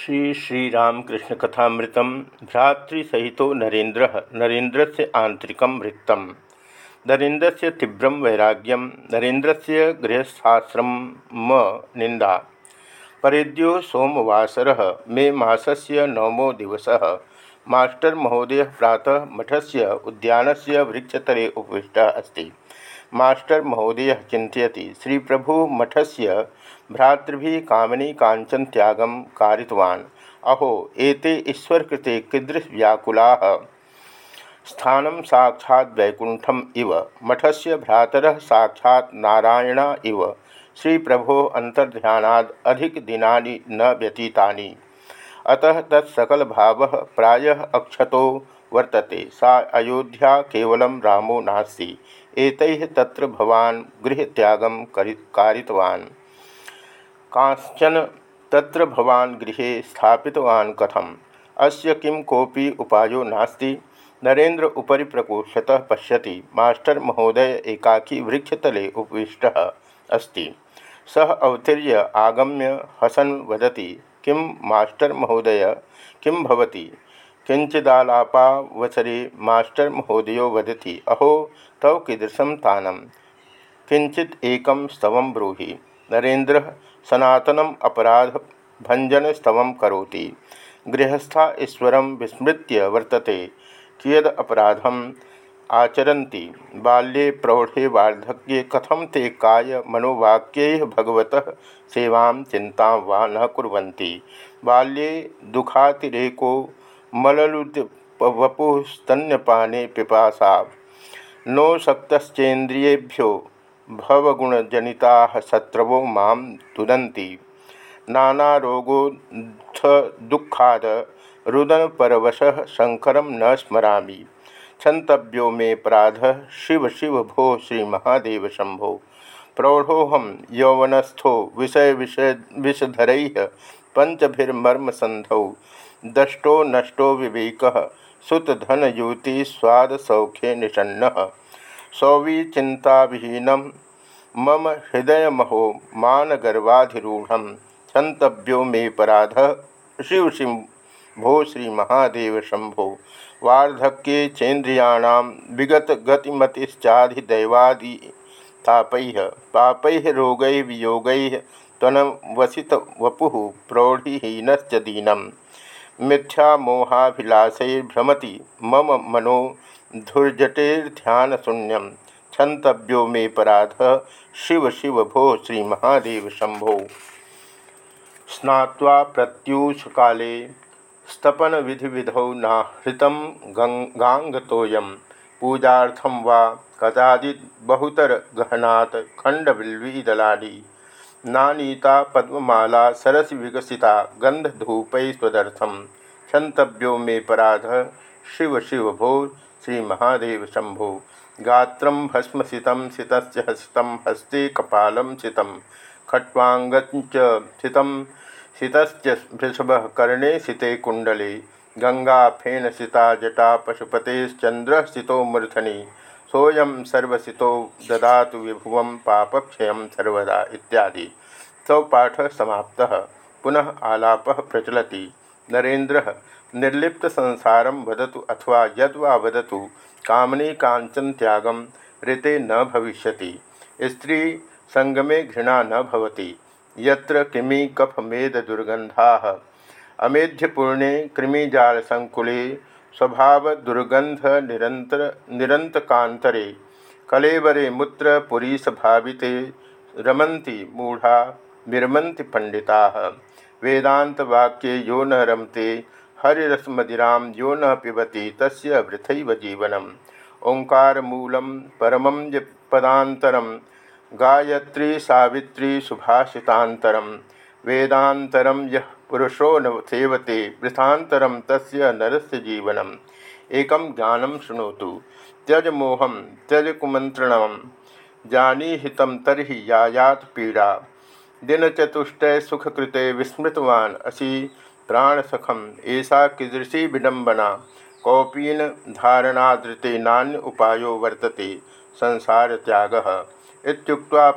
श्री श्री श्रीरामकृष्ण कथामृतम, भ्रातृसहित नरेन्द्र नरेन्द्र से आंतरिक वृत्त नरेन्द्र से तीव्र वैराग्यम नरेन्द्र से गृहस्थाश्रम निंदा परेद्यो सोमवासर, मे मसस्य नवमो दिवस। मास्टर महोदय प्रातः मठ से उद्यान से वृक्षतरे उपविष्ट अस्त। मास्टर महोदय चिंतती श्री प्रभु मठ से भ्रातृभि कामनी कांचन त्यागम कारितवान्। अहो, एते ईश्वर कृते कीदृश व्याकुला। स्थान साक्षात् वैकुंठम इव। मठ से भ्रातर साक्षात् नारायण इव। श्री प्रभो अंतर्ध्यानाद अधिक दिनानि न व्यतीतानि। अतः तत्सकल भाव प्रायः अक्षतो वर्तते। सा अयोध्या केवलं रामो नास्ति। एतैः तत्र भवान् गृहत्यागं कारितवान्। कांचन तत्र भवान् गृहे स्थापितवान् कथम? अस्य किं कोपि उपायो नास्ति। नरेन्द्र उपरि प्रकोष्ठतः पश्यति। मास्टर महोदय एकाकी वृक्षतले उपविष्टः अस्ति। सः अवतीर्य आगम्य हसन वदति, किं मास्टर महोदय? किं भवति? किंचिदालापावसरे मास्टर महोदयो वदति, अहो तव कीदृशं तानं? किंचित एकं स्तवं ब्रूहि। नरेन्द्र सनातनम अपराध भंजन स्तव करोति। गृहस्था ईश्वर विस्मृत्य वर्तते, कियद अपराधम आचरन्ति। बाल्ये, प्रौढ़े वार्धक्ये कथम ते काय मनोवाक्य भगवत सेवा चिंता वा न कुर्वन्ति। बाल्ये, दुखातिरेको मललुत वपुस्तन्यपाने पिपासा। नो शक्तश्चेन्द्रियेभ्यो भवगुणजनिता शत्रवो माँ तुदन्ति। नानारोगोत्थदुःखाद रुदनपरवशः शङ्करं न स्मरामि। क्षन्तव्यो मे प्राध, शिव शिव भो श्री महादेव शंभो प्रौढ़ोहम यौवनस्थो विषय विषय विषधरैः पंचभिर्मर्मसंधौ दष्टो नष्टो विवेक, सुतधनयुति सौवी चिंताविहीनम मम हृदयमहो मानगर्वाधिरूढ़ क्षंतव्यो मे पराध। शिव शिव भो श्री महादेव शंभो वार्धक्ये चेन्द्रियाण विगत गतिमतिश्चाधिदैवादि तापै। पापै रोग वियोग प्रौढ़ीहीनश्च दीनम। मिथ्या मोहाभिलाषैर्भ्रमति मम मनो धुर्जटेर्ध्यानशून्यम। क्षंतव्यो मे पराध शिव शिव भो श्री महादेव शंभो स्नात्वा प्रत्यूष काले स्तपन विधि विधौ नाहृत गांगतोयम पूजार्थम वा कदादि बहुतर गहनात् खंडबिल्वीदलानी नानीता पद्ममाला सरस विकसिता गंधधूपै स्वदर्थम क्षंतव्यो मे पराध शिव शिव भो श्री महादेव शंभो। गात्र भस्मसित सित हसित, हस्ते कपाल सित खट्वांगच सित वृषभ कर्णे सिते कुंडले गंगा फेन सिता जटा पशुपतेश्चंद्र सितो मूर्धनि। सोयम सर्वसितो ददातु विभुव पापक्षय सर्वदा इत्यादि। सौ पाठ समाप्त। पुनः आलाप प्रचलति। नरेन्द्र निर्लिप्त संसार वदतु अथवा यद्वा वदतु, कामने कांचन त्यागम ऋते न भविष्य स्त्री संगमे घृणा न भवति। यत्र किमि कफमेद दुर्गंधा अमेध्यपूर्णे कृमिजालसंकुले स्वभाव दुर्गंध निरंतर निरंतकांतरे कलेवरे मूत्र पुरीश भाविते, रमन्ति मूढ़ा, विरमन्ति पंडिता वेदांतवाक्ये यो न रमते हरिरसमदिरा यो न पिबती तस् जीवनम। ओंकारमूल परम पदातरम गायत्री सावित्री सुभाषितातरम वेदातरम पुरुषो न सेवते वृथातरम तस्य नरस्य जीवनम। एक ज्ञान शुणोतु। त्यज मोहम, त्यज कुमंत्रण जानी हित तरी यायात पीड़ा। दिनचतुष्टय सुखकृते विस्मृतवान असी। प्राणसखम ऐसा कीदृशी विडंबना कौपीन धारणादृते नान्य उपायो वर्तते संसार त्याग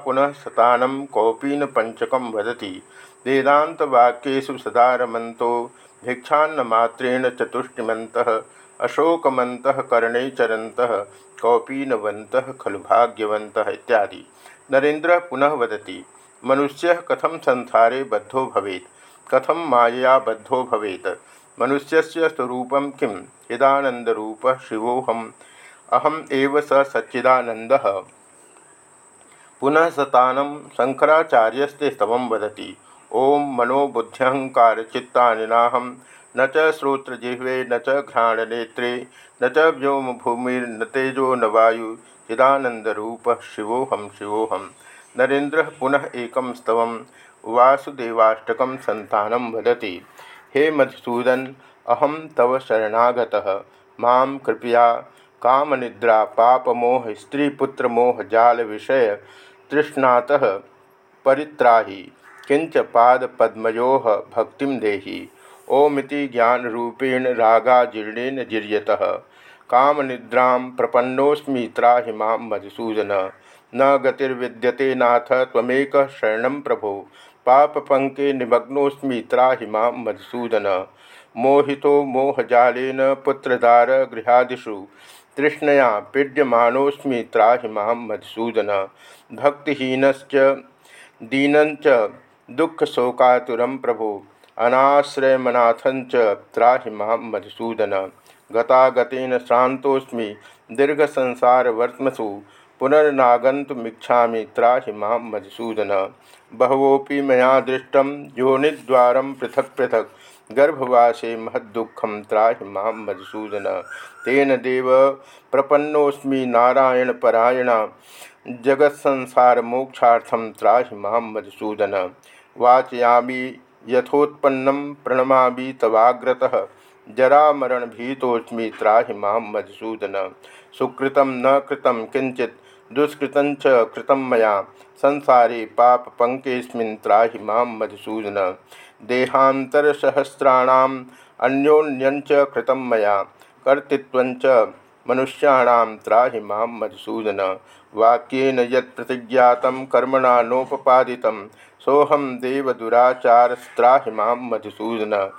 पुनः शतानं कौपीन पंचकम वदति। वेदान्तवाक्येषु सदा रमन्तो भिक्षान्नमात्रेण चतुष्टिमन्तः, अशोकमन्तः कर्णे चरन्तः कौपीनवन्तः खलु भाग्यवन्तः इत्यादि। नरेन्द्र पुनः वदति, मनुष्य कथम संसारे बद्धो भवेत्? कथम मायया बद्धो भवेत्? मनुष्यस्य स्वरूपं किम्? इदानन्दरूपः शिवोऽहम्। अहम् एव स सच्चिदानन्दः। पुनः सतानं शङ्कराचार्यस्ते स्तवं वदति। ओं मनोबुद्ध्यहङ्कारचित्तानिनाहं। न च न च घ्राणनेत्रे, न च व्योमभूमिर्न तेजो न वायु। चिदानन्दरूपः शिवोऽहं शिवोऽहं। नरेन्द्र पुनः एक स्तव वासुदेवाष्टक सन्तानं वदति। हे मधुसूदन अहम तव शरणागतः। माँ कृपया कामनिद्रा, पापमोह स्त्रीपुत्रमोह जाल विषय तृष्णातः परित्राहि। किंच पादपद्मयो भक्ति देहि। ओमिति ज्ञानरूपेण रागाजीर्णेन जीर्यतः। कामनिद्रा प्रपन्नोस्मी त्राहि मधुसूदन। न गतिर्विद्यते नाथ तमेक शरण प्रभो। पापपंके निमग्नोस्मी त्राहि मधुसूदन। मोहितो मोहजालेन पुत्रदार गृहादिषु। तृष्णया पीड्यमानोस्मी त्राहि मधुसूदन। भक्तिहीनश्च दीनञ्च दुःखशोकातुरं प्रभो। त्राहि माँ मधुसूदन। गतागतेन श्रान्तोऽस्मि दीर्घसंसारवर्त्मसु। पुनर्नागन्तुमीक्षा त्राहि मधुसूदन। बहवोपि मैं दृष्ट योनिद्वार पृथक पृथक। गर्भवासे महदुखम त्राहि मधुसूदन। तेन देव प्रपन्नोस्मी नारायण नारायणपरायण जगत्संसारमोक्षार्थं त्राहि माँ मधुसूदन। वाचयामी यथोत्पन्नं प्रणमामि तवाग्रतः। जरामरणभीतोऽस्मि त्राहि माँ मधुसूदन। सुकृतं न कृतं किंचित दुष्कृत कृतं मया। संसारे पापपङ्केऽस्मिन् त्राहि माँ मधुसूदन। देहान्तरसहस्राणाम् अन्योन्यञ्च कृतं मया। कर्तृत्वञ्च मनुष्याणां त्राहि माँ मधुसूदन। वाक्येन यत् प्रतिज्ञातं कर्मणा नोपपादितं सोहम देवदुराचारस्त्राहि माँ मधुसूदन।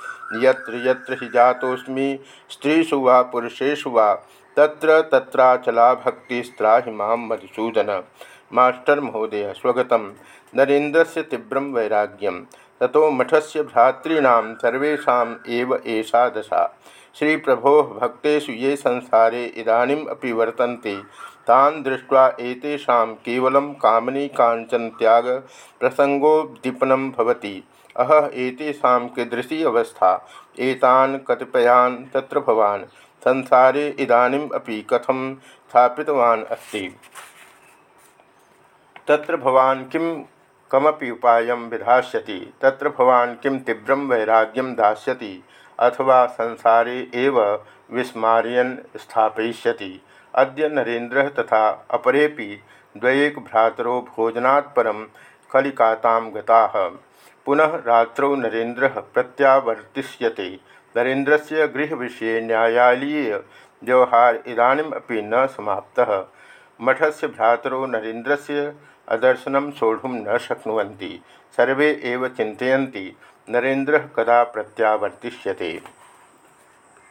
यत्र यत्र हि जातोऽस्मि, स्त्रीषु वा पुरुषेषु वा तत्र तत्राचला भक्तिस्त्राहि माँ मधुसूदन मास्टर महोदय स्वगत नरेन्द्र से तीव्र वैराग्यम। ततो मठस्य भ्रातॄणां सर्वेषाम् एव एषा दशा। श्री प्रभो भक्तेषु ये संसारे इदानीम् अपि वर्तन्ते, तान् दृष्ट्वा एतेषां केवलं कामनी काञ्चन त्याग प्रसंगोद्दीपनं भवति। अह एतेषां कीदृशी अवस्था? एतान् कतिपयान् तत्र भवान्। संसारे इदानीम् अपि कथं स्थापितवान् अस्ति? तत्र भवान् किं कमपि उपायं विधास्यति? तत्र भवान् किं तीव्रं वैराग्यं दास्यति? अथवा संसारे एव विस्मारयन् स्थापयिष्यति? अद्य नरेन्द्रः तथा अपरेपि द्वयेक भ्रातरो भोजनात् परं कलिकातां गताः। पुनः रात्रौ नरेन्द्रः प्रत्यावर्तिष्यते। नरेन्द्र से गृह विषय न्यायालय व्यवहार इदानमें न समाप्त। मठ से भ्रातरो नरेन्द्र से अदर्शन सोढ़ुम न शक्नुवन्ति। सर्वे चिन्तयन्ति नरेन्द्र कदा प्रत्यावर्तिष्यते।